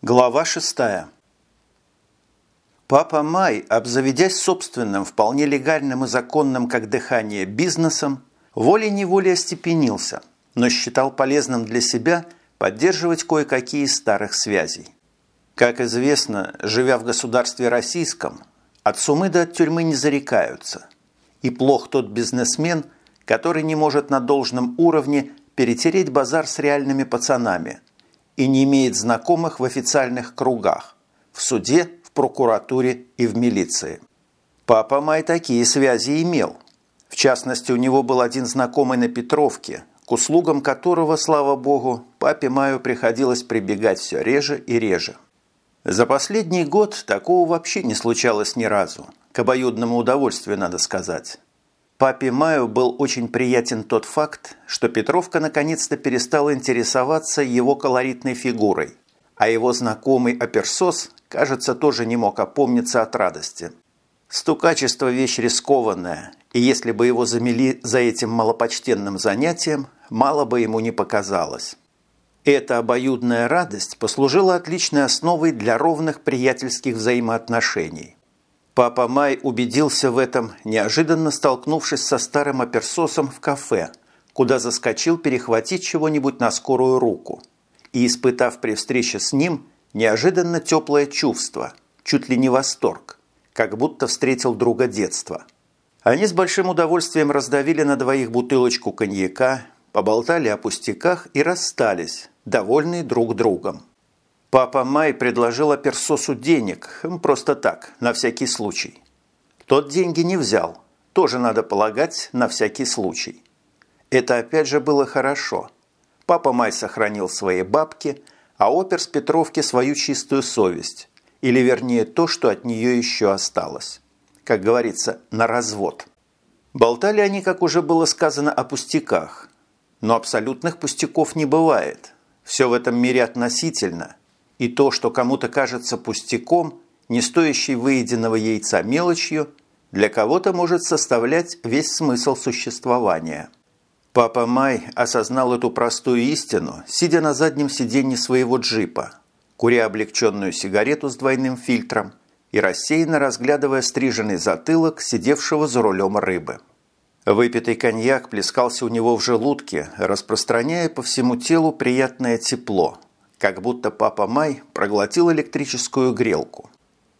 Глава шестая. Папа Май, обзаведясь собственным, вполне легальным и законным, как дыхание, бизнесом, волей-неволей остепенился, но считал полезным для себя поддерживать кое-какие старых связей. Как известно, живя в государстве российском, от сумы до от тюрьмы не зарекаются. И плох тот бизнесмен, который не может на должном уровне перетереть базар с реальными пацанами и не имеет знакомых в официальных кругах, в суде, в прокуратуре и в милиции. Папа Май такие связи имел. В частности, у него был один знакомый на Петровке, к услугам которого, слава богу, папе Маю приходилось прибегать все реже и реже. За последний год такого вообще не случалось ни разу. К обоюдному удовольствию, надо сказать. Папе Маю был очень приятен тот факт, что Петровка наконец-то перестала интересоваться его колоритной фигурой, а его знакомый Аперсос, кажется, тоже не мог опомниться от радости. Стукачество – вещь рискованная, и если бы его замели за этим малопочтенным занятием, мало бы ему не показалось. Эта обоюдная радость послужила отличной основой для ровных приятельских взаимоотношений. Папа Май убедился в этом, неожиданно столкнувшись со старым оперсосом в кафе, куда заскочил перехватить чего-нибудь на скорую руку. И, испытав при встрече с ним, неожиданно теплое чувство, чуть ли не восторг, как будто встретил друга детства. Они с большим удовольствием раздавили на двоих бутылочку коньяка, поболтали о пустяках и расстались, довольные друг другом. Папа Май предложил Аперсосу денег, просто так, на всякий случай. Тот деньги не взял, тоже надо полагать, на всякий случай. Это опять же было хорошо. Папа Май сохранил свои бабки, а опер с Петровки свою чистую совесть, или вернее то, что от нее еще осталось. Как говорится, на развод. Болтали они, как уже было сказано, о пустяках. Но абсолютных пустяков не бывает. Все в этом мире относительно – и то, что кому-то кажется пустяком, не стоящей выеденного яйца мелочью, для кого-то может составлять весь смысл существования. Папа Май осознал эту простую истину, сидя на заднем сиденье своего джипа, куря облегченную сигарету с двойным фильтром и рассеянно разглядывая стриженный затылок сидевшего за рулем рыбы. Выпитый коньяк плескался у него в желудке, распространяя по всему телу приятное тепло – как будто папа Май проглотил электрическую грелку.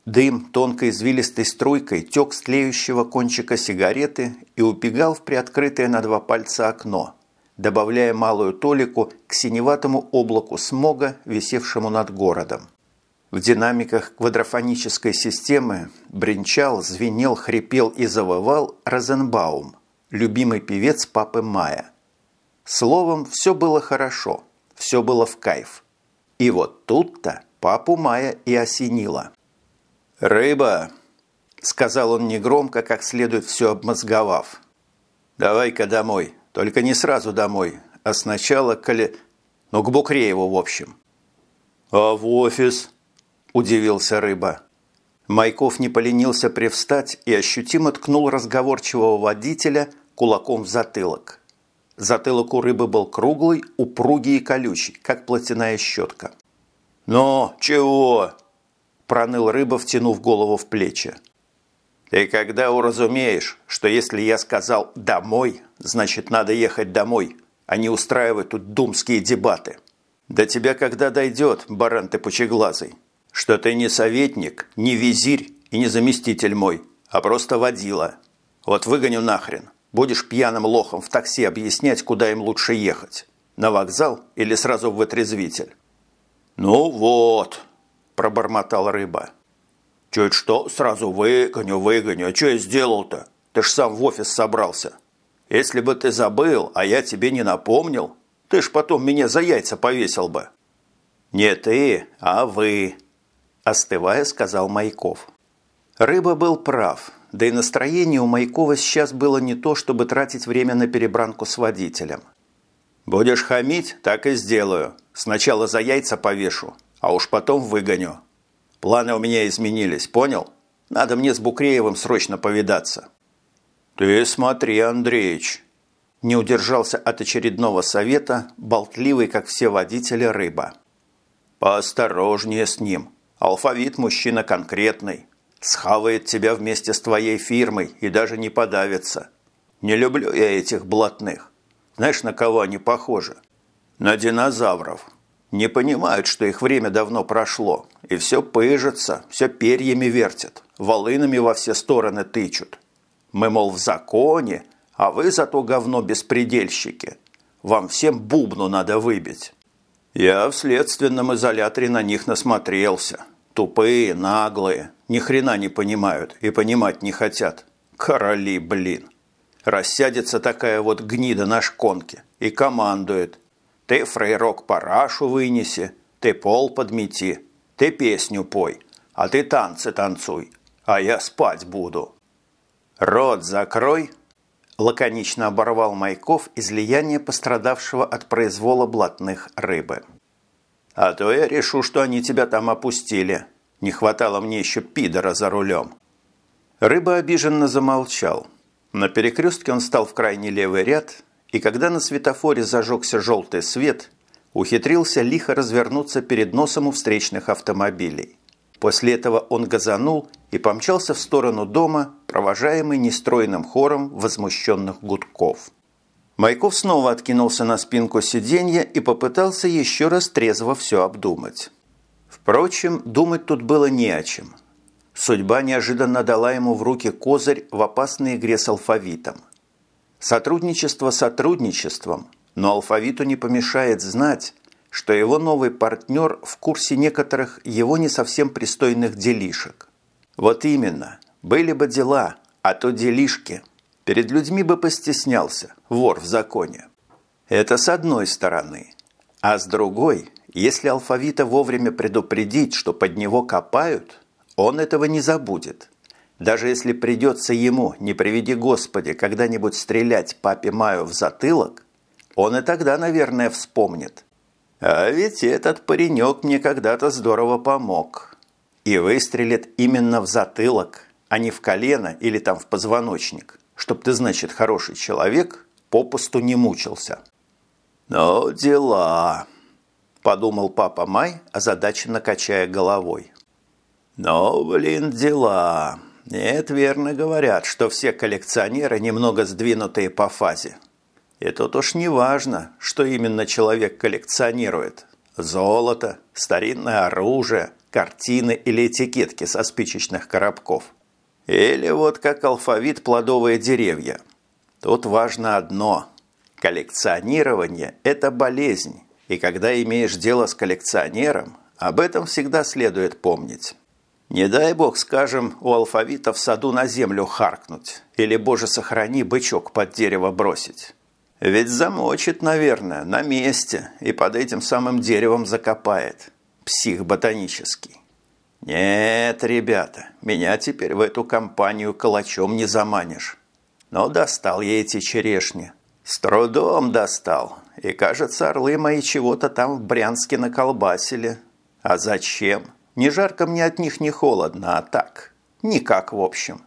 Дым тонкой извилистой струйкой тек с тлеющего кончика сигареты и убегал в приоткрытое на два пальца окно, добавляя малую толику к синеватому облаку смога, висевшему над городом. В динамиках квадрофонической системы бренчал, звенел, хрипел и завывал Розенбаум, любимый певец папы Мая. Словом, все было хорошо, все было в кайф – и вот тут-то папу Мая и осенило. «Рыба!» – сказал он негромко, как следует все обмозговав. «Давай-ка домой, только не сразу домой, а сначала коли... Ну, к Букрееву, в общем». «А в офис?» – удивился рыба. Майков не поленился привстать и ощутимо ткнул разговорчивого водителя кулаком в затылок. Затылок у рыбы был круглый, упругий и колючий, как платяная щетка. «Ну, чего?» – проныл рыба, втянув голову в плечи. «Ты когда уразумеешь, что если я сказал «домой», значит, надо ехать домой, а не устраивать тут думские дебаты? До тебя когда дойдет, баран ты пучеглазый, что ты не советник, не визирь и не заместитель мой, а просто водила. Вот выгоню нахрен, Будешь пьяным лохом в такси объяснять, куда им лучше ехать. На вокзал или сразу в вытрезвитель? «Ну вот», – пробормотал рыба. «Чуть что, сразу выгоню, выгоню. А что я сделал-то? Ты ж сам в офис собрался. Если бы ты забыл, а я тебе не напомнил, ты ж потом меня за яйца повесил бы». «Не ты, а вы», – остывая, сказал Майков. Рыба был прав – да и настроение у Майкова сейчас было не то, чтобы тратить время на перебранку с водителем. «Будешь хамить, так и сделаю. Сначала за яйца повешу, а уж потом выгоню. Планы у меня изменились, понял? Надо мне с Букреевым срочно повидаться». «Ты смотри, Андреич!» Не удержался от очередного совета, болтливый, как все водители, рыба. Поосторожнее с ним. Алфавит мужчина конкретный. Схавает тебя вместе с твоей фирмой и даже не подавится. Не люблю я этих блатных. Знаешь, на кого они похожи? На динозавров. Не понимают, что их время давно прошло, и все пыжится, все перьями вертят, волынами во все стороны тычут. Мы, мол, в законе, а вы зато говно беспредельщики. Вам всем бубну надо выбить. Я в следственном изоляторе на них насмотрелся. Тупые, наглые, ни хрена не понимают и понимать не хотят. Короли, блин. Рассядется такая вот гнида на шконке и командует. Ты, фрейрок, парашу вынеси, ты пол подмети, ты песню пой, а ты танцы танцуй, а я спать буду. Рот закрой, лаконично оборвал Майков излияние пострадавшего от произвола блатных рыбы. А то я решу, что они тебя там опустили. Не хватало мне еще пидора за рулем. Рыба обиженно замолчал. На перекрестке он стал в крайний левый ряд, и когда на светофоре зажегся желтый свет, ухитрился лихо развернуться перед носом у встречных автомобилей. После этого он газанул и помчался в сторону дома, провожаемый нестройным хором возмущенных гудков. Майков снова откинулся на спинку сиденья и попытался еще раз трезво все обдумать. Впрочем, думать тут было не о чем. Судьба неожиданно дала ему в руки козырь в опасной игре с алфавитом. Сотрудничество сотрудничеством, но алфавиту не помешает знать, что его новый партнер в курсе некоторых его не совсем пристойных делишек. Вот именно, были бы дела, а то делишки. Перед людьми бы постеснялся, вор в законе. Это с одной стороны. А с другой, если алфавита вовремя предупредить, что под него копают, он этого не забудет. Даже если придется ему, не приведи Господи, когда-нибудь стрелять папе Маю в затылок, он и тогда, наверное, вспомнит – а ведь этот паренек мне когда-то здорово помог. И выстрелит именно в затылок, а не в колено или там в позвоночник. Чтоб ты, значит, хороший человек, попусту не мучился. «Ну, дела», – подумал папа Май, озадаченно качая головой. «Ну, блин, дела. Нет, верно говорят, что все коллекционеры немного сдвинутые по фазе. И тут уж не важно, что именно человек коллекционирует. Золото, старинное оружие, картины или этикетки со спичечных коробков. Или вот как алфавит плодовые деревья. Тут важно одно. Коллекционирование – это болезнь. И когда имеешь дело с коллекционером, об этом всегда следует помнить. Не дай бог, скажем, у алфавита в саду на землю харкнуть. Или, боже сохрани, бычок под дерево бросить. Ведь замочит, наверное, на месте и под этим самым деревом закопает. Псих ботанический. Нет, ребята, меня теперь в эту компанию калачом не заманишь. Но достал я эти черешни. С трудом достал. И, кажется, орлы мои чего-то там в Брянске наколбасили. А зачем? Ни жарко мне от них, ни холодно, а так. Никак, в общем.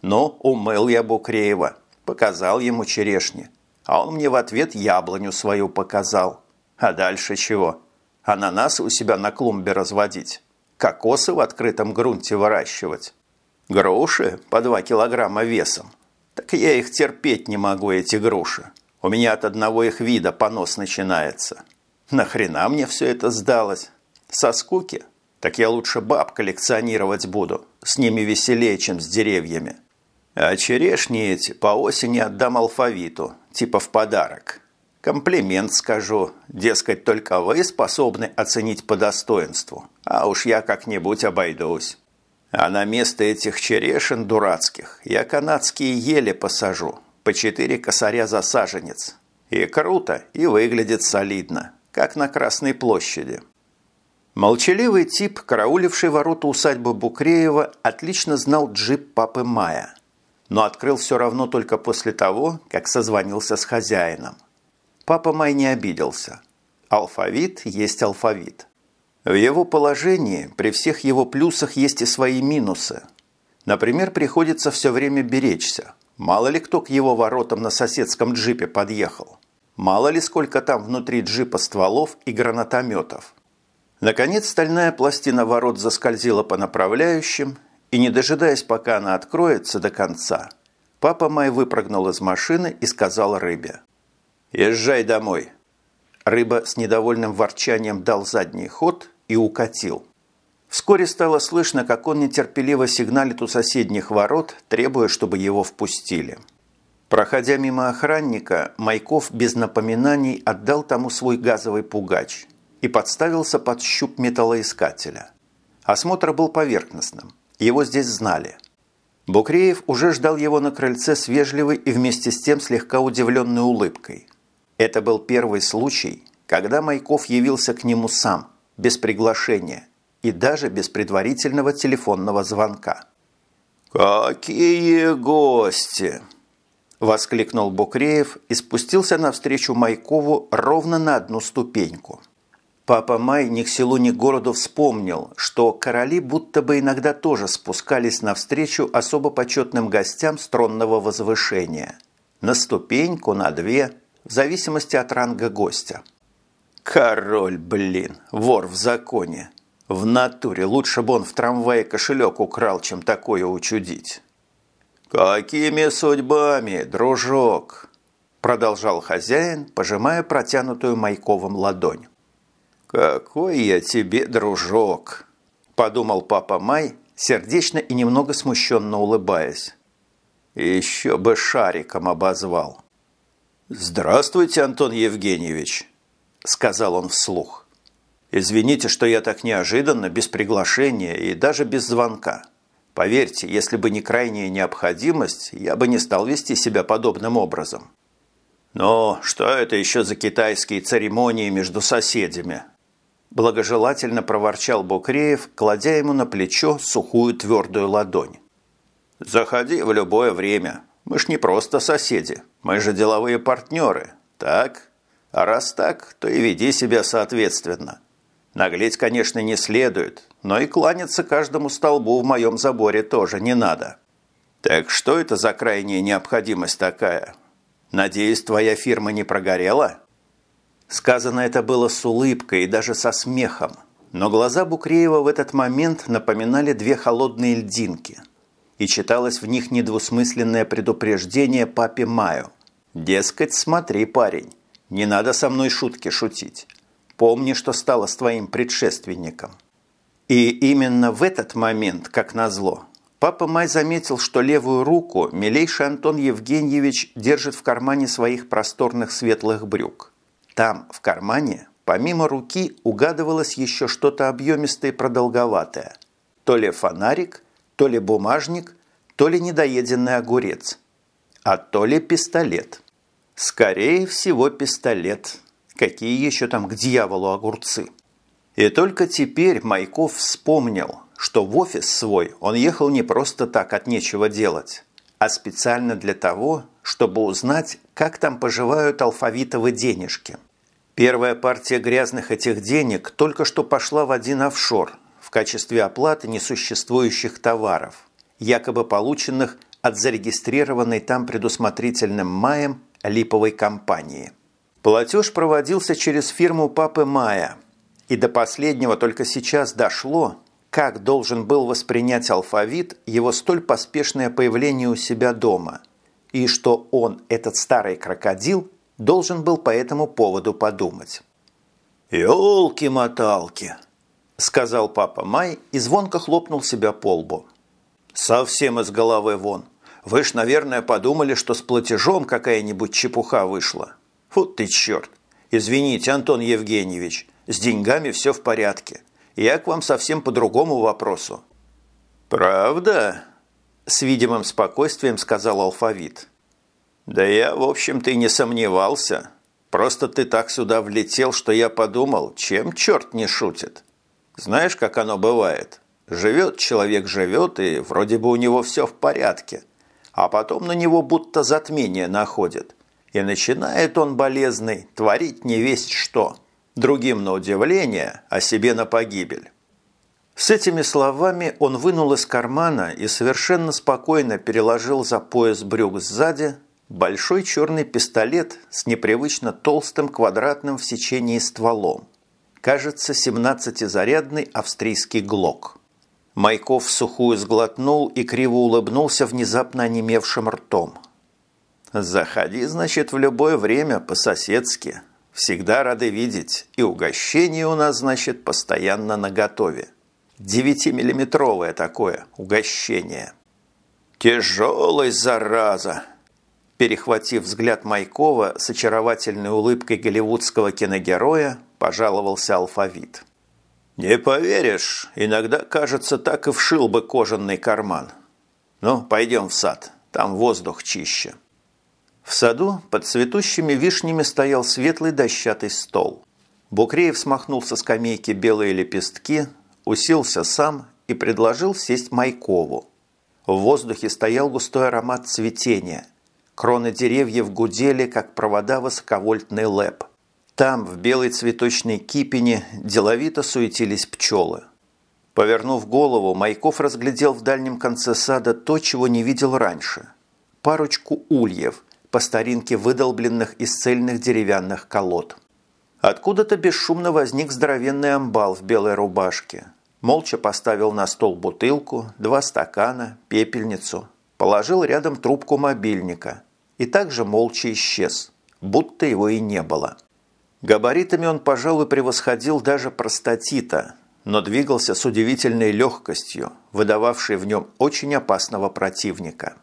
Ну, умыл я Букреева, показал ему черешни. А он мне в ответ яблоню свою показал. А дальше чего? Ананасы у себя на клумбе разводить. Кокосы в открытом грунте выращивать. Груши по 2 килограмма весом. Так я их терпеть не могу, эти груши. У меня от одного их вида понос начинается. Нахрена мне все это сдалось? Со скуки? Так я лучше баб коллекционировать буду. С ними веселее, чем с деревьями. А черешни эти по осени отдам алфавиту, типа в подарок. Комплимент скажу, дескать, только вы способны оценить по достоинству, а уж я как-нибудь обойдусь. А на место этих черешин дурацких я канадские ели посажу, по четыре косаря за саженец. И круто, и выглядит солидно, как на Красной площади. Молчаливый тип, карауливший ворота усадьбы Букреева, отлично знал джип папы Мая – но открыл все равно только после того, как созвонился с хозяином. Папа Май не обиделся. Алфавит есть алфавит. В его положении при всех его плюсах есть и свои минусы. Например, приходится все время беречься. Мало ли кто к его воротам на соседском джипе подъехал. Мало ли сколько там внутри джипа стволов и гранатометов. Наконец стальная пластина ворот заскользила по направляющим, и, не дожидаясь, пока она откроется до конца, папа Май выпрыгнул из машины и сказал рыбе. «Езжай домой». Рыба с недовольным ворчанием дал задний ход и укатил. Вскоре стало слышно, как он нетерпеливо сигналит у соседних ворот, требуя, чтобы его впустили. Проходя мимо охранника, Майков без напоминаний отдал тому свой газовый пугач и подставился под щуп металлоискателя. Осмотр был поверхностным, его здесь знали. Букреев уже ждал его на крыльце с вежливой и вместе с тем слегка удивленной улыбкой. Это был первый случай, когда Майков явился к нему сам, без приглашения и даже без предварительного телефонного звонка. «Какие гости!» – воскликнул Букреев и спустился навстречу Майкову ровно на одну ступеньку – Папа Май ни к селу, ни к городу вспомнил, что короли будто бы иногда тоже спускались навстречу особо почетным гостям стронного возвышения. На ступеньку, на две, в зависимости от ранга гостя. Король, блин, вор в законе. В натуре лучше бы он в трамвае кошелек украл, чем такое учудить. «Какими судьбами, дружок?» Продолжал хозяин, пожимая протянутую Майковым ладонь. «Какой я тебе дружок!» – подумал папа Май, сердечно и немного смущенно улыбаясь. «Еще бы шариком обозвал». «Здравствуйте, Антон Евгеньевич», – сказал он вслух. «Извините, что я так неожиданно, без приглашения и даже без звонка. Поверьте, если бы не крайняя необходимость, я бы не стал вести себя подобным образом». «Но что это еще за китайские церемонии между соседями?» Благожелательно проворчал Букреев, кладя ему на плечо сухую твердую ладонь. «Заходи в любое время. Мы ж не просто соседи. Мы же деловые партнеры. Так? А раз так, то и веди себя соответственно. Наглеть, конечно, не следует, но и кланяться каждому столбу в моем заборе тоже не надо. Так что это за крайняя необходимость такая? Надеюсь, твоя фирма не прогорела?» Сказано это было с улыбкой и даже со смехом, но глаза Букреева в этот момент напоминали две холодные льдинки. И читалось в них недвусмысленное предупреждение папе Маю. «Дескать, смотри, парень, не надо со мной шутки шутить. Помни, что стало с твоим предшественником». И именно в этот момент, как назло, папа Май заметил, что левую руку милейший Антон Евгеньевич держит в кармане своих просторных светлых брюк. Там, в кармане, помимо руки, угадывалось еще что-то объемистое и продолговатое. То ли фонарик, то ли бумажник, то ли недоеденный огурец, а то ли пистолет. Скорее всего, пистолет. Какие еще там к дьяволу огурцы? И только теперь Майков вспомнил, что в офис свой он ехал не просто так от нечего делать, а специально для того, чтобы узнать, как там поживают алфавитовые денежки. Первая партия грязных этих денег только что пошла в один офшор качестве оплаты несуществующих товаров, якобы полученных от зарегистрированной там предусмотрительным маем липовой компании. Платеж проводился через фирму Папы Мая, и до последнего только сейчас дошло, как должен был воспринять алфавит его столь поспешное появление у себя дома – и что он, этот старый крокодил, должен был по этому поводу подумать. «Елки-моталки!» – сказал папа Май и звонко хлопнул себя по лбу. «Совсем из головы вон. Вы ж, наверное, подумали, что с платежом какая-нибудь чепуха вышла. Фу ты черт! Извините, Антон Евгеньевич, с деньгами все в порядке. Я к вам совсем по другому вопросу». «Правда?» С видимым спокойствием сказал алфавит. «Да я, в общем-то, и не сомневался. Просто ты так сюда влетел, что я подумал, чем черт не шутит. Знаешь, как оно бывает? Живет человек, живет, и вроде бы у него все в порядке. А потом на него будто затмение находит. И начинает он болезный творить не весть что. Другим на удивление, а себе на погибель. С этими словами он вынул из кармана и совершенно спокойно переложил за пояс брюк сзади большой черный пистолет с непривычно толстым квадратным в сечении стволом. Кажется, 17-зарядный австрийский глок. Майков сухую сглотнул и криво улыбнулся внезапно онемевшим ртом. «Заходи, значит, в любое время, по-соседски. Всегда рады видеть, и угощение у нас, значит, постоянно наготове. Девятимиллиметровое такое угощение». «Тяжелый, зараза!» Перехватив взгляд Майкова с очаровательной улыбкой голливудского киногероя, пожаловался алфавит. «Не поверишь, иногда, кажется, так и вшил бы кожаный карман. Ну, пойдем в сад, там воздух чище». В саду под цветущими вишнями стоял светлый дощатый стол. Букреев смахнул со скамейки белые лепестки, уселся сам и предложил сесть Майкову. В воздухе стоял густой аромат цветения. Кроны деревьев гудели, как провода высоковольтный лэп. Там, в белой цветочной кипине, деловито суетились пчелы. Повернув голову, Майков разглядел в дальнем конце сада то, чего не видел раньше. Парочку ульев, по старинке выдолбленных из цельных деревянных колод. Откуда-то бесшумно возник здоровенный амбал в белой рубашке. Молча поставил на стол бутылку, два стакана, пепельницу, положил рядом трубку мобильника и также молча исчез, будто его и не было. Габаритами он, пожалуй, превосходил даже простатита, но двигался с удивительной легкостью, выдававшей в нем очень опасного противника.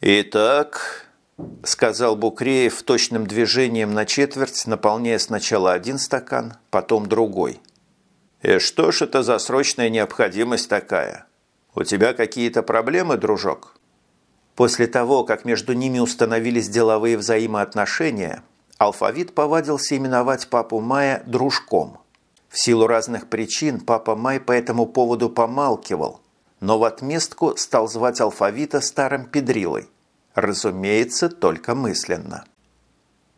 «Итак», – сказал Букреев точным движением на четверть, наполняя сначала один стакан, потом другой. «И что ж это за срочная необходимость такая? У тебя какие-то проблемы, дружок?» После того, как между ними установились деловые взаимоотношения, Алфавит повадился именовать папу Мая дружком. В силу разных причин папа Май по этому поводу помалкивал, но в отместку стал звать алфавита старым педрилой. Разумеется, только мысленно.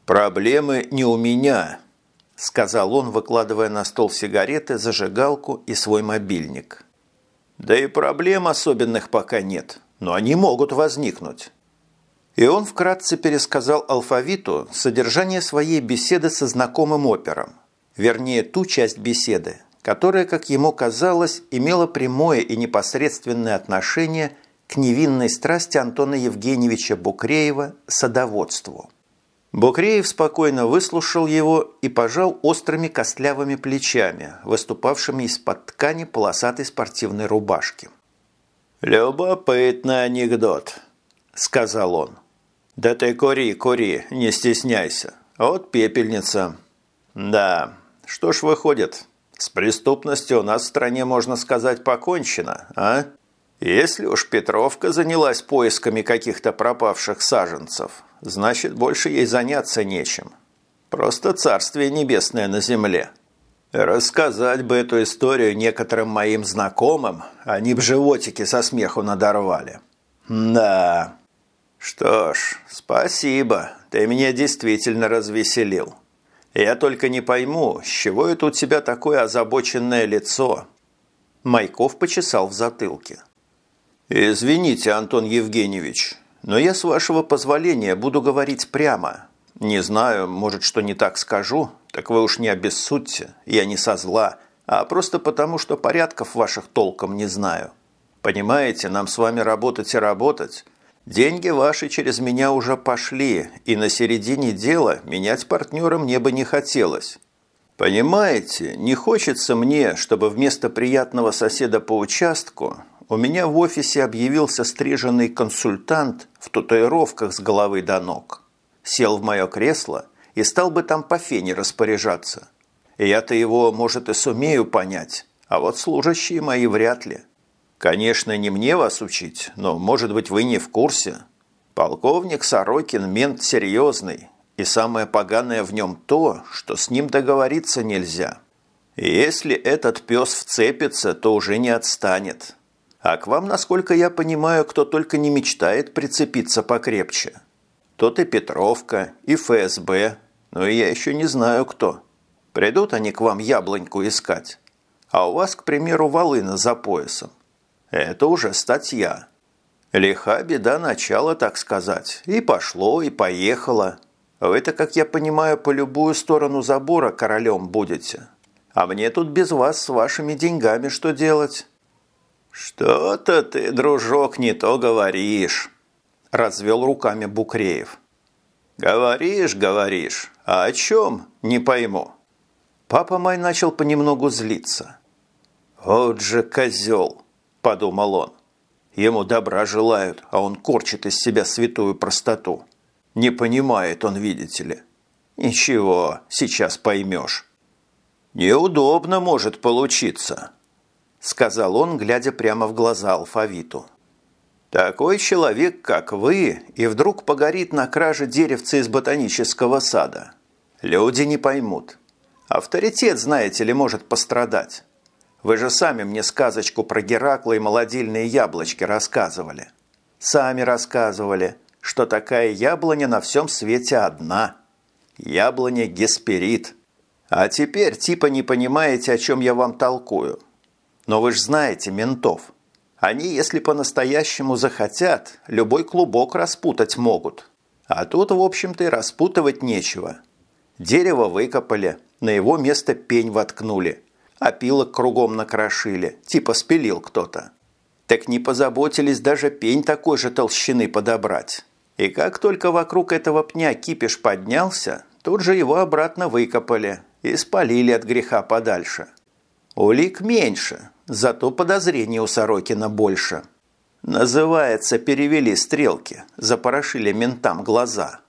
«Проблемы не у меня», – сказал он, выкладывая на стол сигареты, зажигалку и свой мобильник. «Да и проблем особенных пока нет, но они могут возникнуть. И он вкратце пересказал алфавиту содержание своей беседы со знакомым опером, вернее ту часть беседы, которая, как ему казалось, имела прямое и непосредственное отношение к невинной страсти Антона Евгеньевича Букреева садоводству. Букреев спокойно выслушал его и пожал острыми костлявыми плечами, выступавшими из-под ткани полосатой спортивной рубашки. «Любопытный анекдот», – сказал он. «Да ты кури, кури, не стесняйся. Вот пепельница». «Да, что ж выходит, с преступностью у нас в стране, можно сказать, покончено, а? Если уж Петровка занялась поисками каких-то пропавших саженцев, значит, больше ей заняться нечем. Просто царствие небесное на земле». Рассказать бы эту историю некоторым моим знакомым, они б животики со смеху надорвали. Да, «Что ж, спасибо, ты меня действительно развеселил. Я только не пойму, с чего это у тебя такое озабоченное лицо?» Майков почесал в затылке. «Извините, Антон Евгеньевич, но я, с вашего позволения, буду говорить прямо. Не знаю, может, что не так скажу, так вы уж не обессудьте, я не со зла, а просто потому, что порядков ваших толком не знаю. Понимаете, нам с вами работать и работать, Деньги ваши через меня уже пошли, и на середине дела менять партнера мне бы не хотелось. Понимаете, не хочется мне, чтобы вместо приятного соседа по участку у меня в офисе объявился стриженный консультант в татуировках с головы до ног. Сел в мое кресло и стал бы там по фене распоряжаться. Я-то его, может, и сумею понять, а вот служащие мои вряд ли. Конечно, не мне вас учить, но, может быть, вы не в курсе. Полковник Сорокин мент серьезный, и самое поганое в нем то, что с ним договориться нельзя. И если этот пес вцепится, то уже не отстанет. А к вам, насколько я понимаю, кто только не мечтает прицепиться покрепче. Тот и Петровка, и ФСБ, но я еще не знаю кто. Придут они к вам яблоньку искать. А у вас, к примеру, волына за поясом. Это уже статья. Лиха беда начала, так сказать. И пошло, и поехало. Вы-то, как я понимаю, по любую сторону забора королем будете. А мне тут без вас с вашими деньгами что делать?» «Что-то ты, дружок, не то говоришь», – развел руками Букреев. «Говоришь, говоришь, а о чем, не пойму». Папа Май начал понемногу злиться. «Вот же козел!» – подумал он. Ему добра желают, а он корчит из себя святую простоту. Не понимает он, видите ли. Ничего, сейчас поймешь. Неудобно может получиться, сказал он, глядя прямо в глаза алфавиту. Такой человек, как вы, и вдруг погорит на краже деревца из ботанического сада. Люди не поймут. Авторитет, знаете ли, может пострадать. Вы же сами мне сказочку про Геракла и молодильные яблочки рассказывали. Сами рассказывали, что такая яблоня на всем свете одна. Яблоня Гесперид. А теперь типа не понимаете, о чем я вам толкую. Но вы же знаете ментов. Они, если по-настоящему захотят, любой клубок распутать могут. А тут, в общем-то, и распутывать нечего. Дерево выкопали, на его место пень воткнули – опилок кругом накрошили, типа спилил кто-то. Так не позаботились даже пень такой же толщины подобрать. И как только вокруг этого пня кипиш поднялся, тут же его обратно выкопали и спалили от греха подальше. Улик меньше, зато подозрений у Сорокина больше. Называется, перевели стрелки, запорошили ментам глаза.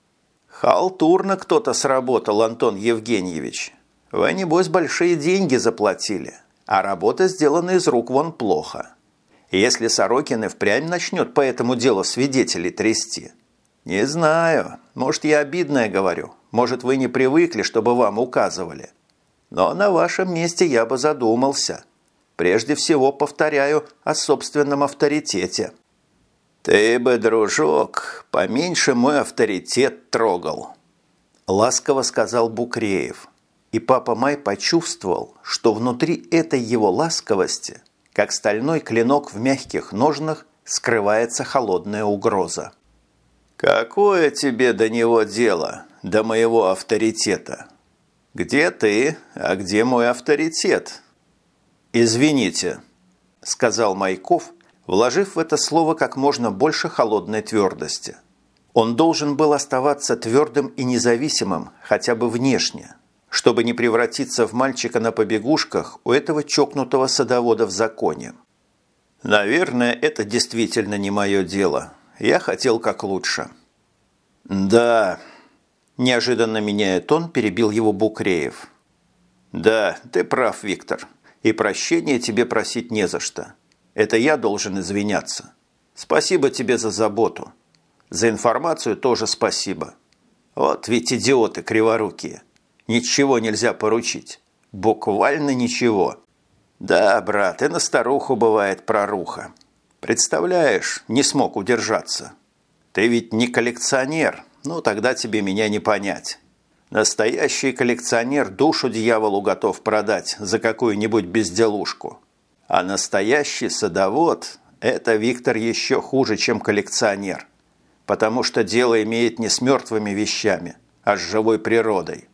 Халтурно кто-то сработал, Антон Евгеньевич. Вы, небось, большие деньги заплатили, а работа сделана из рук вон плохо. Если Сорокин и впрямь начнет по этому делу свидетелей трясти. Не знаю, может, я обидное говорю, может, вы не привыкли, чтобы вам указывали. Но на вашем месте я бы задумался. Прежде всего, повторяю, о собственном авторитете. «Ты бы, дружок, поменьше мой авторитет трогал», – ласково сказал Букреев – и папа Май почувствовал, что внутри этой его ласковости, как стальной клинок в мягких ножнах, скрывается холодная угроза. «Какое тебе до него дело, до моего авторитета? Где ты, а где мой авторитет?» «Извините», – сказал Майков, вложив в это слово как можно больше холодной твердости. Он должен был оставаться твердым и независимым хотя бы внешне – чтобы не превратиться в мальчика на побегушках у этого чокнутого садовода в законе. Наверное, это действительно не мое дело. Я хотел как лучше. Да, неожиданно меняя тон, перебил его Букреев. Да, ты прав, Виктор. И прощения тебе просить не за что. Это я должен извиняться. Спасибо тебе за заботу. За информацию тоже спасибо. Вот ведь идиоты криворукие. Ничего нельзя поручить. Буквально ничего. Да, брат, и на старуху бывает проруха. Представляешь, не смог удержаться. Ты ведь не коллекционер, ну тогда тебе меня не понять. Настоящий коллекционер душу дьяволу готов продать за какую-нибудь безделушку. А настоящий садовод – это, Виктор, еще хуже, чем коллекционер. Потому что дело имеет не с мертвыми вещами, а с живой природой.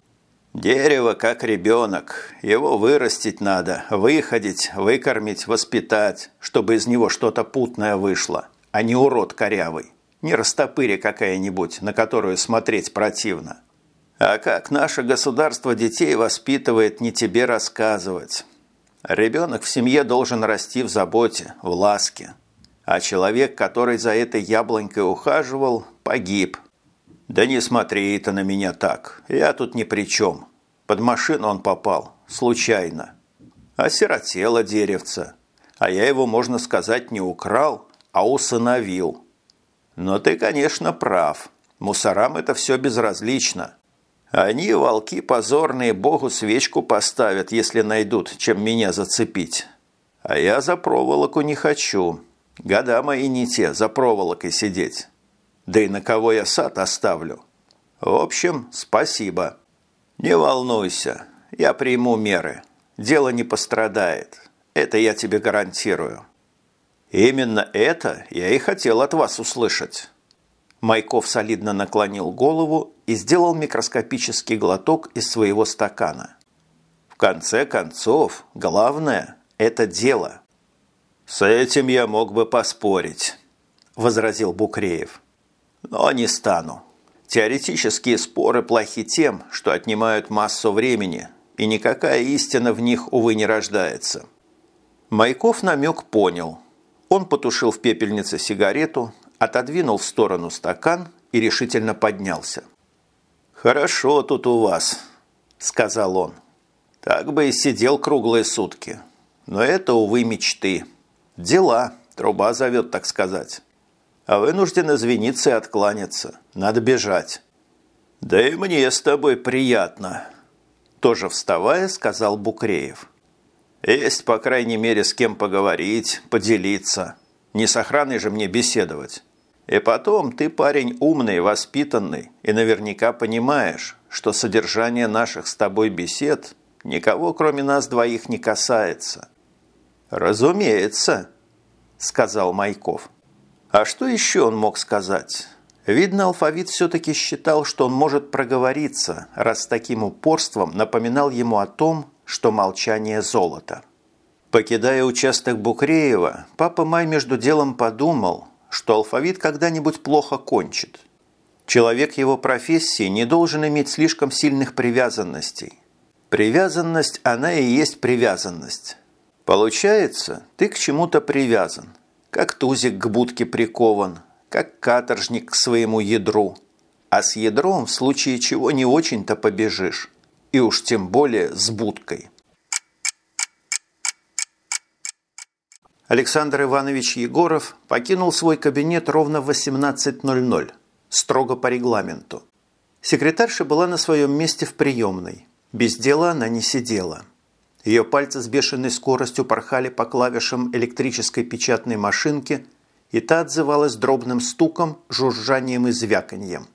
Дерево как ребенок. Его вырастить надо, выходить, выкормить, воспитать, чтобы из него что-то путное вышло, а не урод корявый. Не растопыря какая-нибудь, на которую смотреть противно. А как наше государство детей воспитывает, не тебе рассказывать. Ребенок в семье должен расти в заботе, в ласке. А человек, который за этой яблонькой ухаживал, погиб – «Да не смотри ты на меня так. Я тут ни при чем. Под машину он попал. Случайно. Осиротело деревце. А я его, можно сказать, не украл, а усыновил. Но ты, конечно, прав. Мусорам это все безразлично. Они, волки позорные, Богу свечку поставят, если найдут, чем меня зацепить. А я за проволоку не хочу. Года мои не те, за проволокой сидеть». Да и на кого я сад оставлю? В общем, спасибо. Не волнуйся, я приму меры. Дело не пострадает. Это я тебе гарантирую. Именно это я и хотел от вас услышать. Майков солидно наклонил голову и сделал микроскопический глоток из своего стакана. В конце концов, главное – это дело. «С этим я мог бы поспорить», – возразил Букреев. «Но не стану. Теоретические споры плохи тем, что отнимают массу времени, и никакая истина в них, увы, не рождается». Майков намек понял. Он потушил в пепельнице сигарету, отодвинул в сторону стакан и решительно поднялся. «Хорошо тут у вас», – сказал он. «Так бы и сидел круглые сутки. Но это, увы, мечты. Дела, труба зовет, так сказать. А вынужден извиниться и откланяться. Надо бежать». «Да и мне с тобой приятно», – тоже вставая, сказал Букреев. «Есть, по крайней мере, с кем поговорить, поделиться. Не с охраной же мне беседовать». И потом, ты парень умный, воспитанный, и наверняка понимаешь, что содержание наших с тобой бесед никого, кроме нас двоих, не касается. «Разумеется», – сказал Майков. А что еще он мог сказать? Видно, алфавит все-таки считал, что он может проговориться, раз с таким упорством напоминал ему о том, что молчание – золото. Покидая участок Букреева, папа Май между делом подумал, что алфавит когда-нибудь плохо кончит. Человек его профессии не должен иметь слишком сильных привязанностей. Привязанность, она и есть привязанность. Получается, ты к чему-то привязан, как тузик к будке прикован, как каторжник к своему ядру. А с ядром в случае чего не очень-то побежишь. И уж тем более с будкой. Александр Иванович Егоров покинул свой кабинет ровно в 18.00, строго по регламенту. Секретарша была на своем месте в приемной. Без дела она не сидела. Ее пальцы с бешеной скоростью порхали по клавишам электрической печатной машинки, и та отзывалась дробным стуком, жужжанием и звяканьем.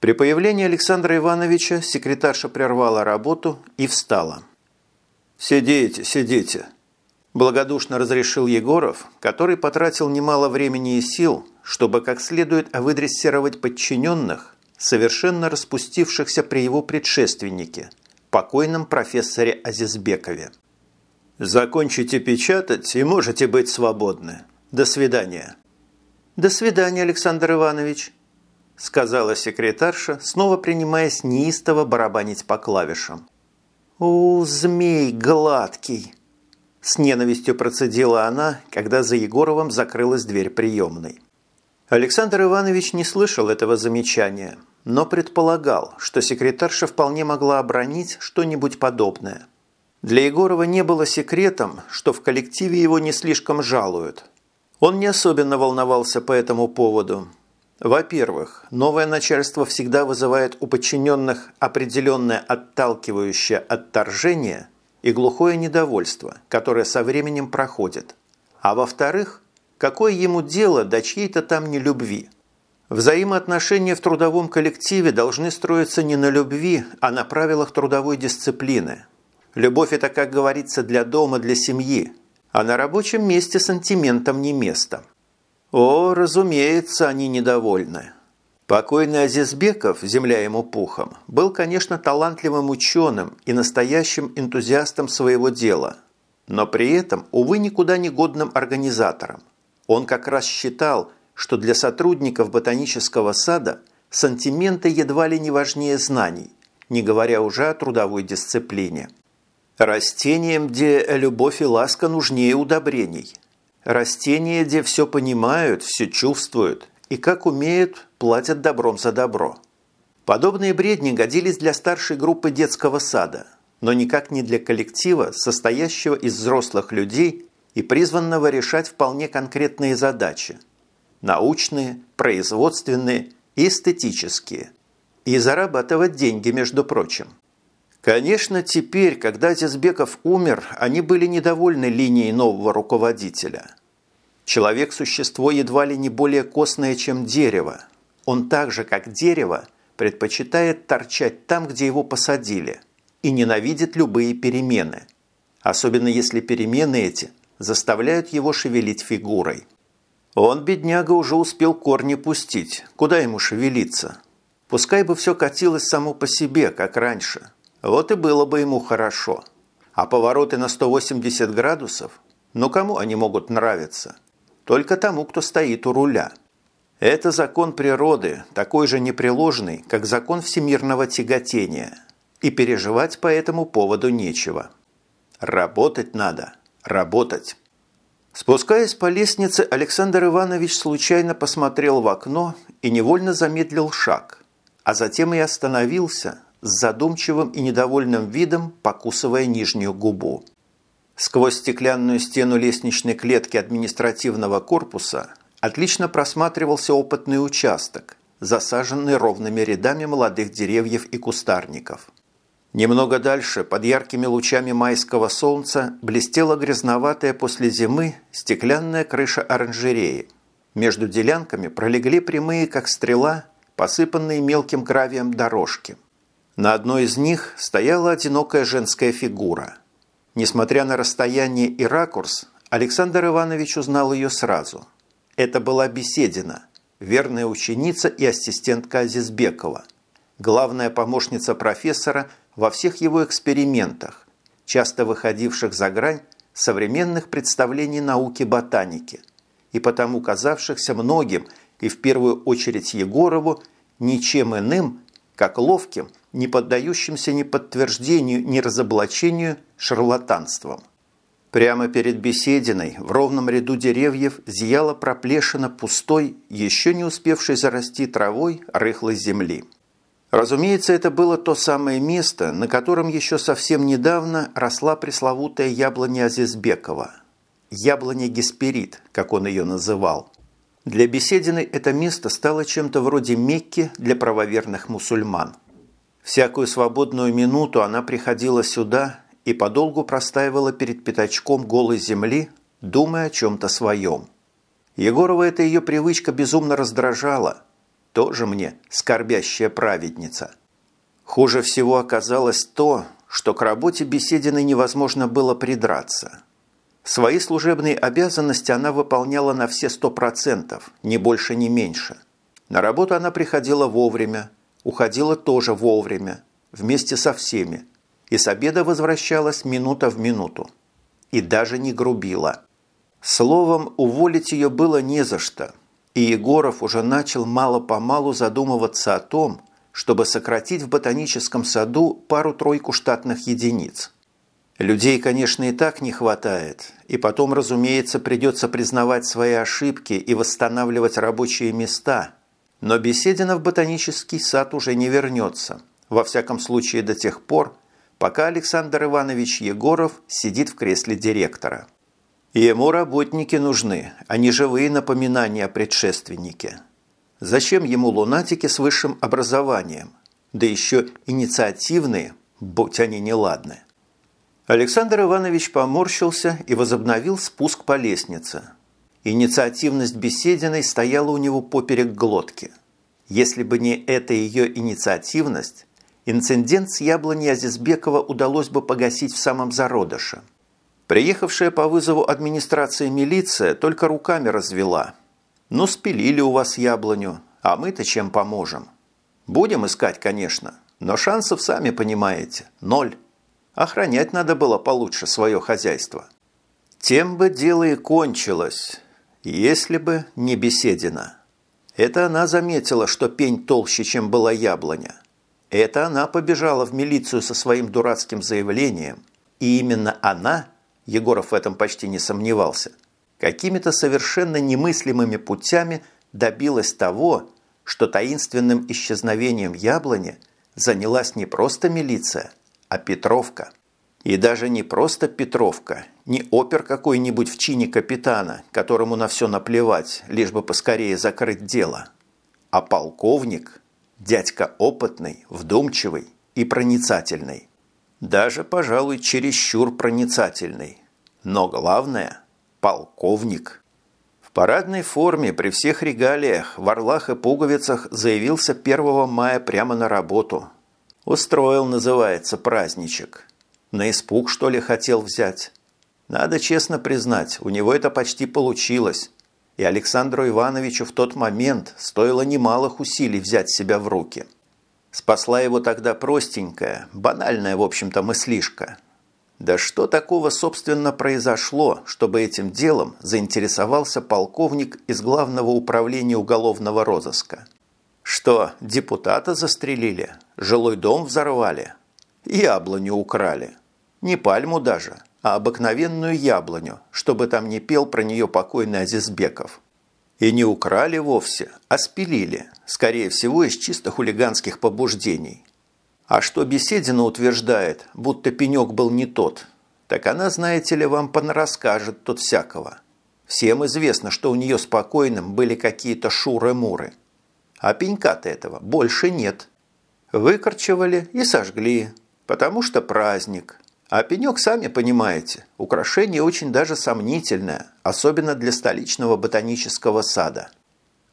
При появлении Александра Ивановича секретарша прервала работу и встала. «Сидите, сидите», Благодушно разрешил Егоров, который потратил немало времени и сил, чтобы как следует выдрессировать подчиненных, совершенно распустившихся при его предшественнике, покойном профессоре Азизбекове. «Закончите печатать и можете быть свободны. До свидания». «До свидания, Александр Иванович», – сказала секретарша, снова принимаясь неистово барабанить по клавишам. «У, змей гладкий!» С ненавистью процедила она, когда за Егоровым закрылась дверь приемной. Александр Иванович не слышал этого замечания, но предполагал, что секретарша вполне могла обронить что-нибудь подобное. Для Егорова не было секретом, что в коллективе его не слишком жалуют. Он не особенно волновался по этому поводу. Во-первых, новое начальство всегда вызывает у подчиненных определенное отталкивающее отторжение – и глухое недовольство, которое со временем проходит. А во-вторых, какое ему дело до чьей-то там нелюбви? Взаимоотношения в трудовом коллективе должны строиться не на любви, а на правилах трудовой дисциплины. Любовь – это, как говорится, для дома, для семьи, а на рабочем месте сантиментам не место. О, разумеется, они недовольны. Покойный Азизбеков, земля ему пухом, был, конечно, талантливым ученым и настоящим энтузиастом своего дела, но при этом, увы, никуда не годным организатором. Он как раз считал, что для сотрудников ботанического сада сантименты едва ли не важнее знаний, не говоря уже о трудовой дисциплине. Растениям, где любовь и ласка нужнее удобрений. Растения, где все понимают, все чувствуют и как умеют, платят добром за добро. Подобные бредни годились для старшей группы детского сада, но никак не для коллектива, состоящего из взрослых людей и призванного решать вполне конкретные задачи – научные, производственные и эстетические – и зарабатывать деньги, между прочим. Конечно, теперь, когда Зизбеков умер, они были недовольны линией нового руководителя – Человек – существо едва ли не более костное, чем дерево. Он так же, как дерево, предпочитает торчать там, где его посадили, и ненавидит любые перемены, особенно если перемены эти заставляют его шевелить фигурой. Он, бедняга, уже успел корни пустить. Куда ему шевелиться? Пускай бы все катилось само по себе, как раньше. Вот и было бы ему хорошо. А повороты на 180 градусов? Ну кому они могут нравиться? Только тому, кто стоит у руля. Это закон природы, такой же непреложный, как закон всемирного тяготения. И переживать по этому поводу нечего. Работать надо. Работать. Спускаясь по лестнице, Александр Иванович случайно посмотрел в окно и невольно замедлил шаг, а затем и остановился, с задумчивым и недовольным видом покусывая нижнюю губу. Сквозь стеклянную стену лестничной клетки административного корпуса отлично просматривался опытный участок, засаженный ровными рядами молодых деревьев и кустарников. Немного дальше, под яркими лучами майского солнца, блестела грязноватая после зимы стеклянная крыша оранжереи. Между делянками пролегли прямые, как стрела, посыпанные мелким гравием дорожки. На одной из них стояла одинокая женская фигура. Несмотря на расстояние и ракурс, Александр Иванович узнал ее сразу. Это была Беседина, верная ученица и ассистентка Азизбекова, главная помощница профессора – во всех его экспериментах, часто выходивших за грань современных представлений науки ботаники и потому казавшихся многим и в первую очередь Егорову ничем иным, как ловким, не поддающимся ни подтверждению, ни разоблачению шарлатанством. Прямо перед бесединой в ровном ряду деревьев зияла проплешина пустой, еще не успевшей зарасти травой рыхлой земли. Разумеется, это было то самое место, на котором еще совсем недавно росла пресловутая яблоня Азизбекова. Яблоня Гесперид, как он ее называл. Для Бесединой это место стало чем-то вроде Мекки для правоверных мусульман. Всякую свободную минуту она приходила сюда и подолгу простаивала перед пятачком голой земли, думая о чем-то своем. Егорова эта ее привычка безумно раздражала – тоже мне скорбящая праведница. Хуже всего оказалось то, что к работе Бесединой невозможно было придраться. Свои служебные обязанности она выполняла на все сто процентов, ни больше, ни меньше. На работу она приходила вовремя, уходила тоже вовремя, вместе со всеми, и с обеда возвращалась минута в минуту. И даже не грубила. Словом, уволить ее было не за что – и Егоров уже начал мало-помалу задумываться о том, чтобы сократить в ботаническом саду пару-тройку штатных единиц. Людей, конечно, и так не хватает, и потом, разумеется, придется признавать свои ошибки и восстанавливать рабочие места. Но Беседина в ботанический сад уже не вернется, во всяком случае до тех пор, пока Александр Иванович Егоров сидит в кресле директора. Ему работники нужны, а не живые напоминания о предшественнике. Зачем ему лунатики с высшим образованием? Да еще инициативные, будь они неладны. Александр Иванович поморщился и возобновил спуск по лестнице. Инициативность Бесединой стояла у него поперек глотки. Если бы не эта ее инициативность, инцидент с яблоней Азизбекова удалось бы погасить в самом зародыше – Приехавшая по вызову администрации милиция только руками развела. Ну, спилили у вас яблоню, а мы-то чем поможем? Будем искать, конечно, но шансов, сами понимаете, ноль. Охранять надо было получше свое хозяйство. Тем бы дело и кончилось, если бы не беседина. Это она заметила, что пень толще, чем была яблоня. Это она побежала в милицию со своим дурацким заявлением. И именно она – Егоров в этом почти не сомневался, какими-то совершенно немыслимыми путями добилась того, что таинственным исчезновением яблони занялась не просто милиция, а Петровка. И даже не просто Петровка, не опер какой-нибудь в чине капитана, которому на все наплевать, лишь бы поскорее закрыть дело, а полковник, дядька опытный, вдумчивый и проницательный. Даже, пожалуй, чересчур проницательный. Но главное – полковник. В парадной форме при всех регалиях, в орлах и пуговицах заявился 1 мая прямо на работу. Устроил, называется, праздничек. На испуг, что ли, хотел взять? Надо честно признать, у него это почти получилось. И Александру Ивановичу в тот момент стоило немалых усилий взять себя в руки – Спасла его тогда простенькая, банальная, в общем-то, мыслишка. Да что такого, собственно, произошло, чтобы этим делом заинтересовался полковник из Главного управления уголовного розыска? Что, депутата застрелили? Жилой дом взорвали? Яблоню украли? Не пальму даже, а обыкновенную яблоню, чтобы там не пел про нее покойный Азизбеков. И не украли вовсе, а спилили, скорее всего, из чисто хулиганских побуждений. А что Беседина утверждает, будто пенек был не тот, так она, знаете ли, вам понарасскажет тут всякого. Всем известно, что у нее спокойным были какие-то шуры-муры. А пенька-то этого больше нет. Выкорчевали и сожгли, потому что праздник. А пенек, сами понимаете, украшение очень даже сомнительное, особенно для столичного ботанического сада –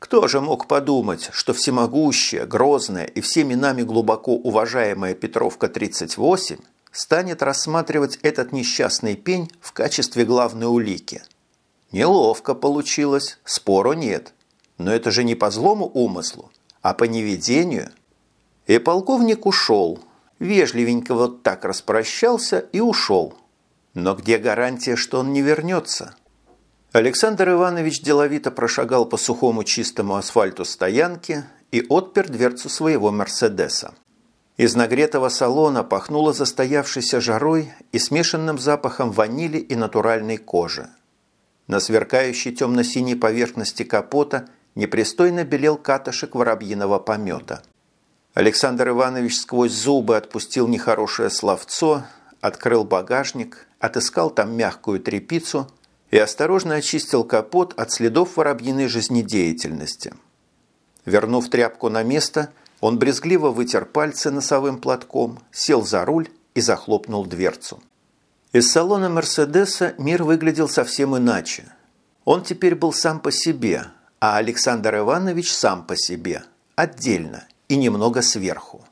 кто же мог подумать, что всемогущая, грозная и всеми нами глубоко уважаемая Петровка-38 станет рассматривать этот несчастный пень в качестве главной улики? Неловко получилось, спору нет. Но это же не по злому умыслу, а по неведению. И полковник ушел, вежливенько вот так распрощался и ушел. Но где гарантия, что он не вернется?» Александр Иванович деловито прошагал по сухому чистому асфальту стоянки и отпер дверцу своего «Мерседеса». Из нагретого салона пахнуло застоявшейся жарой и смешанным запахом ванили и натуральной кожи. На сверкающей темно-синей поверхности капота непристойно белел катышек воробьиного помета. Александр Иванович сквозь зубы отпустил нехорошее словцо, открыл багажник, отыскал там мягкую трепицу – и осторожно очистил капот от следов воробьиной жизнедеятельности. Вернув тряпку на место, он брезгливо вытер пальцы носовым платком, сел за руль и захлопнул дверцу. Из салона «Мерседеса» мир выглядел совсем иначе. Он теперь был сам по себе, а Александр Иванович сам по себе, отдельно и немного сверху.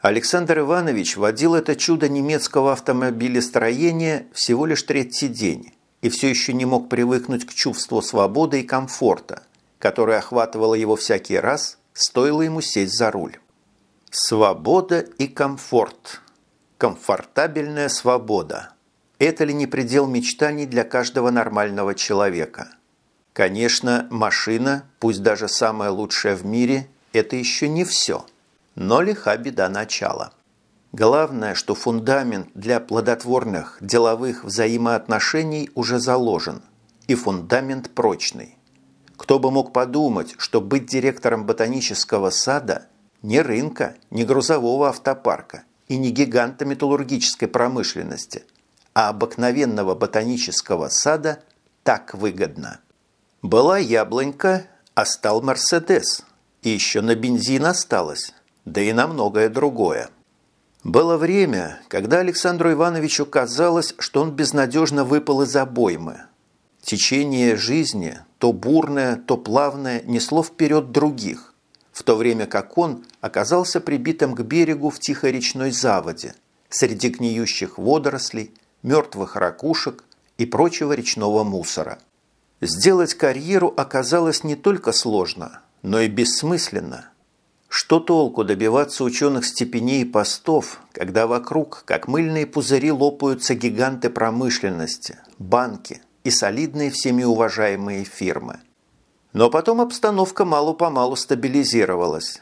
Александр Иванович водил это чудо немецкого автомобилестроения всего лишь третий день, и все еще не мог привыкнуть к чувству свободы и комфорта, которое охватывало его всякий раз, стоило ему сесть за руль. Свобода и комфорт. Комфортабельная свобода. Это ли не предел мечтаний для каждого нормального человека? Конечно, машина, пусть даже самая лучшая в мире, это еще не все. Но лиха беда начала. Главное, что фундамент для плодотворных деловых взаимоотношений уже заложен, и фундамент прочный. Кто бы мог подумать, что быть директором ботанического сада не рынка, не грузового автопарка и не гиганта металлургической промышленности, а обыкновенного ботанического сада так выгодно. Была яблонька, а стал Мерседес, и еще на бензин осталось, да и на многое другое. Было время, когда Александру Ивановичу казалось, что он безнадежно выпал из обоймы. Течение жизни, то бурное, то плавное, несло вперед других, в то время как он оказался прибитым к берегу в тихой речной заводе, среди гниющих водорослей, мертвых ракушек и прочего речного мусора. Сделать карьеру оказалось не только сложно, но и бессмысленно – что толку добиваться ученых степеней и постов, когда вокруг, как мыльные пузыри, лопаются гиганты промышленности, банки и солидные всеми уважаемые фирмы? Но потом обстановка мало-помалу стабилизировалась.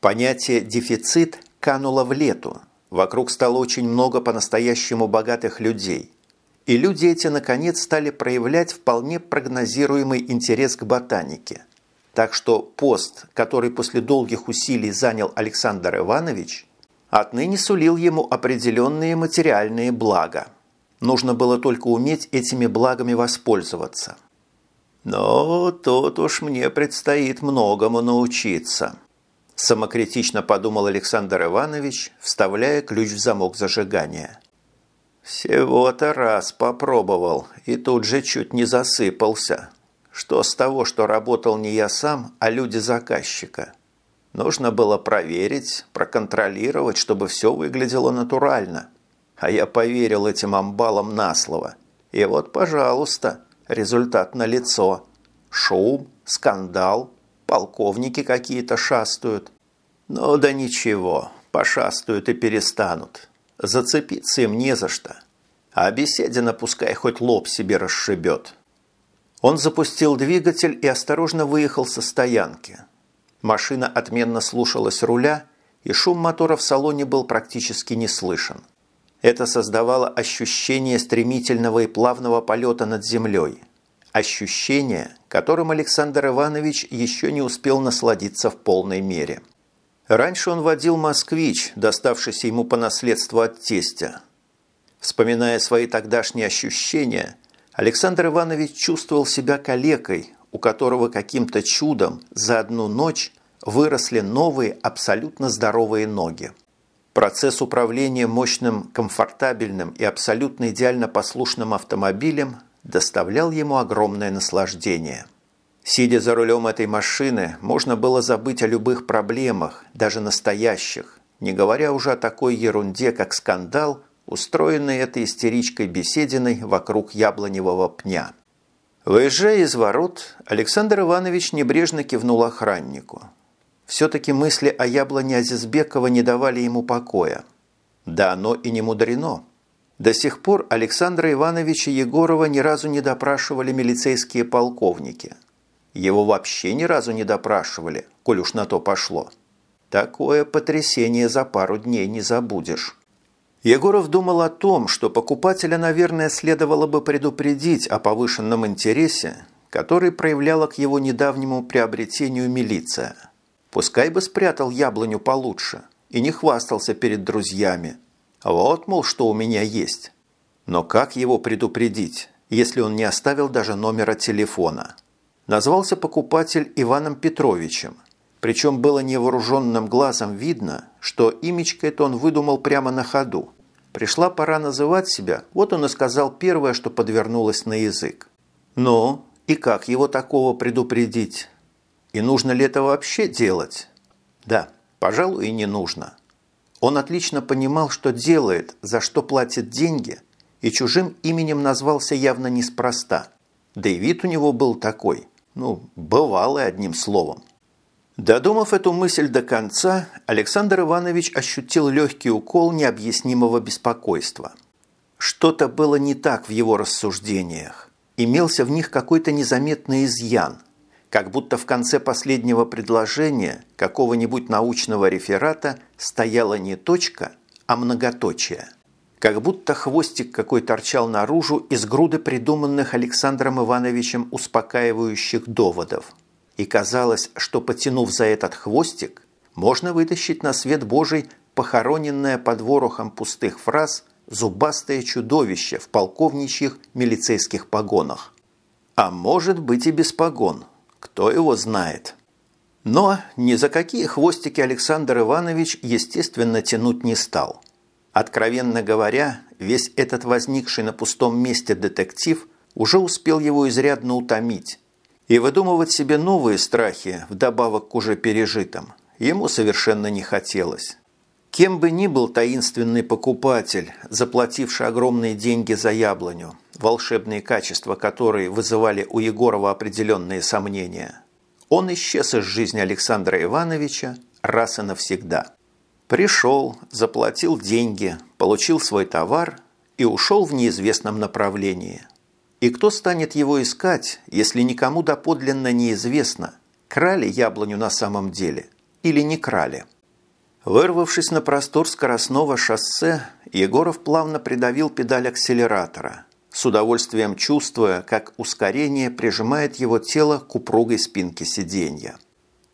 Понятие «дефицит» кануло в лету. Вокруг стало очень много по-настоящему богатых людей. И люди эти, наконец, стали проявлять вполне прогнозируемый интерес к ботанике. Так что пост, который после долгих усилий занял Александр Иванович, отныне сулил ему определенные материальные блага. Нужно было только уметь этими благами воспользоваться. Но тут уж мне предстоит многому научиться. Самокритично подумал Александр Иванович, вставляя ключ в замок зажигания. Всего-то раз попробовал и тут же чуть не засыпался. Что с того, что работал не я сам, а люди заказчика? Нужно было проверить, проконтролировать, чтобы все выглядело натурально. А я поверил этим амбалам на слово. И вот, пожалуйста, результат налицо. Шум, скандал, полковники какие-то шастают. Ну да ничего, пошастают и перестанут. Зацепиться им не за что. А Беседина пускай хоть лоб себе расшибет. Он запустил двигатель и осторожно выехал со стоянки. Машина отменно слушалась руля, и шум мотора в салоне был практически не слышен. Это создавало ощущение стремительного и плавного полета над землей. Ощущение, которым Александр Иванович еще не успел насладиться в полной мере. Раньше он водил «Москвич», доставшийся ему по наследству от тестя. Вспоминая свои тогдашние ощущения, Александр Иванович чувствовал себя калекой, у которого каким-то чудом за одну ночь выросли новые абсолютно здоровые ноги. Процесс управления мощным, комфортабельным и абсолютно идеально послушным автомобилем доставлял ему огромное наслаждение. Сидя за рулем этой машины, можно было забыть о любых проблемах, даже настоящих, не говоря уже о такой ерунде, как скандал, устроенный этой истеричкой Бесединой вокруг яблоневого пня. Выезжая из ворот, Александр Иванович небрежно кивнул охраннику. Все-таки мысли о яблоне Азизбекова не давали ему покоя. Да оно и не мудрено. До сих пор Александра Ивановича Егорова ни разу не допрашивали милицейские полковники. Его вообще ни разу не допрашивали, коль уж на то пошло. Такое потрясение за пару дней не забудешь. Егоров думал о том, что покупателя, наверное, следовало бы предупредить о повышенном интересе, который проявляла к его недавнему приобретению милиция. Пускай бы спрятал яблоню получше и не хвастался перед друзьями – вот, мол, что у меня есть. Но как его предупредить, если он не оставил даже номера телефона? Назвался покупатель Иваном Петровичем. Причем было невооруженным глазом видно, что имечко это он выдумал прямо на ходу. Пришла пора называть себя, вот он и сказал первое, что подвернулось на язык. Ну, и как его такого предупредить? И нужно ли это вообще делать? Да, пожалуй, и не нужно. Он отлично понимал, что делает, за что платит деньги, и чужим именем назвался явно неспроста. Да и вид у него был такой, ну, бывалый одним словом. Додумав эту мысль до конца, Александр Иванович ощутил легкий укол необъяснимого беспокойства. Что-то было не так в его рассуждениях. Имелся в них какой-то незаметный изъян, как будто в конце последнего предложения какого-нибудь научного реферата стояла не точка, а многоточие. Как будто хвостик какой торчал наружу из груды придуманных Александром Ивановичем успокаивающих доводов. И казалось, что потянув за этот хвостик, можно вытащить на свет Божий похороненное под ворохом пустых фраз зубастое чудовище в полковничьих милицейских погонах. А может быть и без погон – кто его знает? Но ни за какие хвостики Александр Иванович, естественно, тянуть не стал. Откровенно говоря, весь этот возникший на пустом месте детектив уже успел его изрядно утомить. И выдумывать себе новые страхи, вдобавок к уже пережитым, ему совершенно не хотелось. Кем бы ни был таинственный покупатель, заплативший огромные деньги за яблоню, волшебные качества которой вызывали у Егорова определенные сомнения, он исчез из жизни Александра Ивановича раз и навсегда. Пришел, заплатил деньги, получил свой товар и ушел в неизвестном направлении. И кто станет его искать, если никому доподлинно неизвестно, крали яблоню на самом деле или не крали? Вырвавшись на простор скоростного шоссе, Егоров плавно придавил педаль акселератора – с удовольствием чувствуя, как ускорение прижимает его тело к упругой спинке сиденья.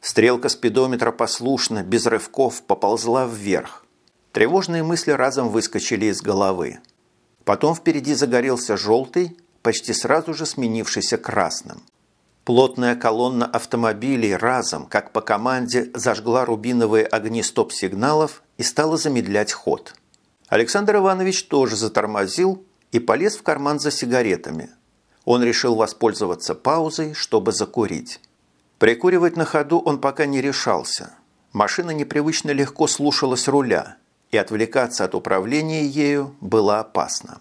Стрелка спидометра послушно, без рывков, поползла вверх. Тревожные мысли разом выскочили из головы. Потом впереди загорелся желтый, почти сразу же сменившийся красным. Плотная колонна автомобилей разом, как по команде, зажгла рубиновые огни стоп-сигналов и стала замедлять ход. Александр Иванович тоже затормозил, и полез в карман за сигаретами. Он решил воспользоваться паузой, чтобы закурить. Прикуривать на ходу он пока не решался. Машина непривычно легко слушалась руля, и отвлекаться от управления ею было опасно.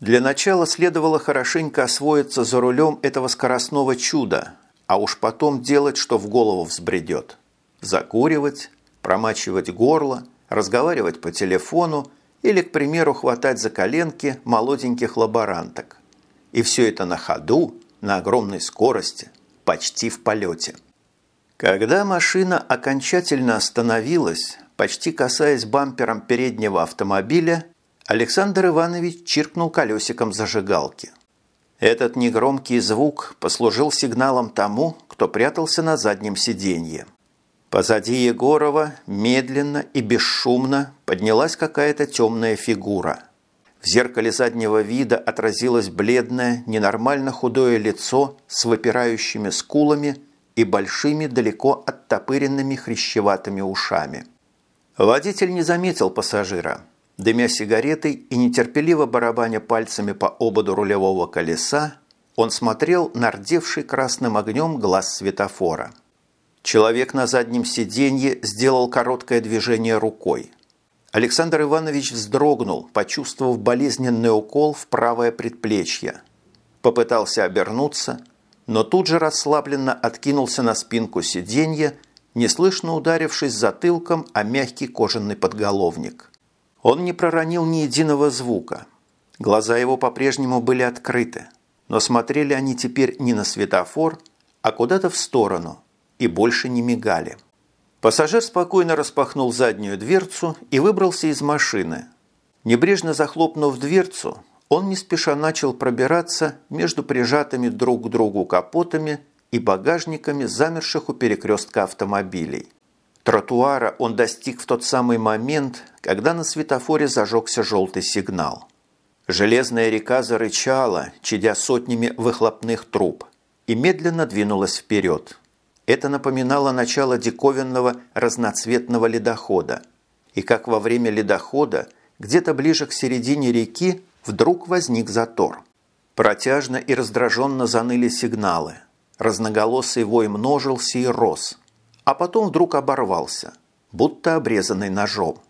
Для начала следовало хорошенько освоиться за рулем этого скоростного чуда, а уж потом делать, что в голову взбредет. Закуривать, промачивать горло, разговаривать по телефону или, к примеру, хватать за коленки молоденьких лаборанток. И все это на ходу, на огромной скорости, почти в полете. Когда машина окончательно остановилась, почти касаясь бампером переднего автомобиля, Александр Иванович чиркнул колесиком зажигалки. Этот негромкий звук послужил сигналом тому, кто прятался на заднем сиденье. Позади Егорова медленно и бесшумно поднялась какая-то темная фигура. В зеркале заднего вида отразилось бледное, ненормально худое лицо с выпирающими скулами и большими далеко оттопыренными хрящеватыми ушами. Водитель не заметил пассажира. Дымя сигаретой и нетерпеливо барабаня пальцами по ободу рулевого колеса, он смотрел на рдевший красным огнем глаз светофора – Человек на заднем сиденье сделал короткое движение рукой. Александр Иванович вздрогнул, почувствовав болезненный укол в правое предплечье. Попытался обернуться, но тут же расслабленно откинулся на спинку сиденья, неслышно ударившись затылком о мягкий кожаный подголовник. Он не проронил ни единого звука. Глаза его по-прежнему были открыты, но смотрели они теперь не на светофор, а куда-то в сторону – и больше не мигали. Пассажир спокойно распахнул заднюю дверцу и выбрался из машины. Небрежно захлопнув дверцу, он не спеша начал пробираться между прижатыми друг к другу капотами и багажниками замерших у перекрестка автомобилей. Тротуара он достиг в тот самый момент, когда на светофоре зажегся желтый сигнал. Железная река зарычала, чадя сотнями выхлопных труб, и медленно двинулась вперед. Это напоминало начало диковинного разноцветного ледохода. И как во время ледохода, где-то ближе к середине реки, вдруг возник затор. Протяжно и раздраженно заныли сигналы. Разноголосый вой множился и рос. А потом вдруг оборвался, будто обрезанный ножом.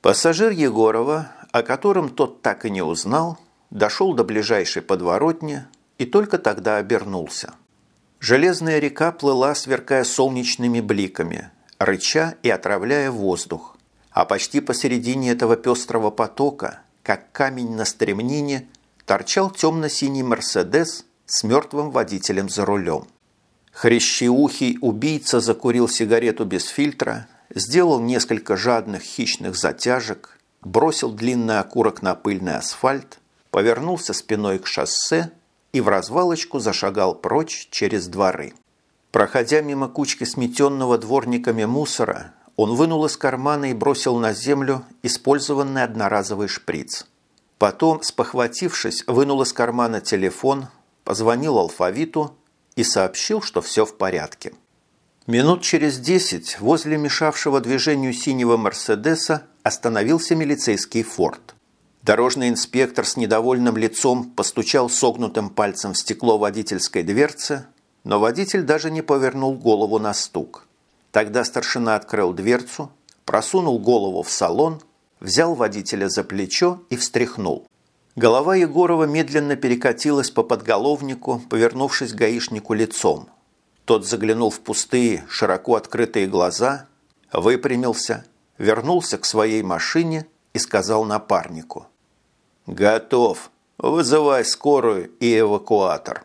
Пассажир Егорова, о котором тот так и не узнал, дошел до ближайшей подворотни и только тогда обернулся. Железная река плыла, сверкая солнечными бликами, рыча и отравляя воздух. А почти посередине этого пестрого потока, как камень на стремнине, торчал темно-синий «Мерседес» с мертвым водителем за рулем. Хрящеухий убийца закурил сигарету без фильтра, сделал несколько жадных хищных затяжек, бросил длинный окурок на пыльный асфальт, повернулся спиной к шоссе и в развалочку зашагал прочь через дворы. Проходя мимо кучки сметенного дворниками мусора, он вынул из кармана и бросил на землю использованный одноразовый шприц. Потом, спохватившись, вынул из кармана телефон, позвонил алфавиту и сообщил, что все в порядке. Минут через десять возле мешавшего движению синего «Мерседеса» остановился милицейский форт. Дорожный инспектор с недовольным лицом постучал согнутым пальцем в стекло водительской дверцы, но водитель даже не повернул голову на стук. Тогда старшина открыл дверцу, просунул голову в салон, взял водителя за плечо и встряхнул. Голова Егорова медленно перекатилась по подголовнику, повернувшись гаишнику лицом. Тот заглянул в пустые, широко открытые глаза, выпрямился, вернулся к своей машине и сказал напарнику. «Готов. Вызывай скорую и эвакуатор».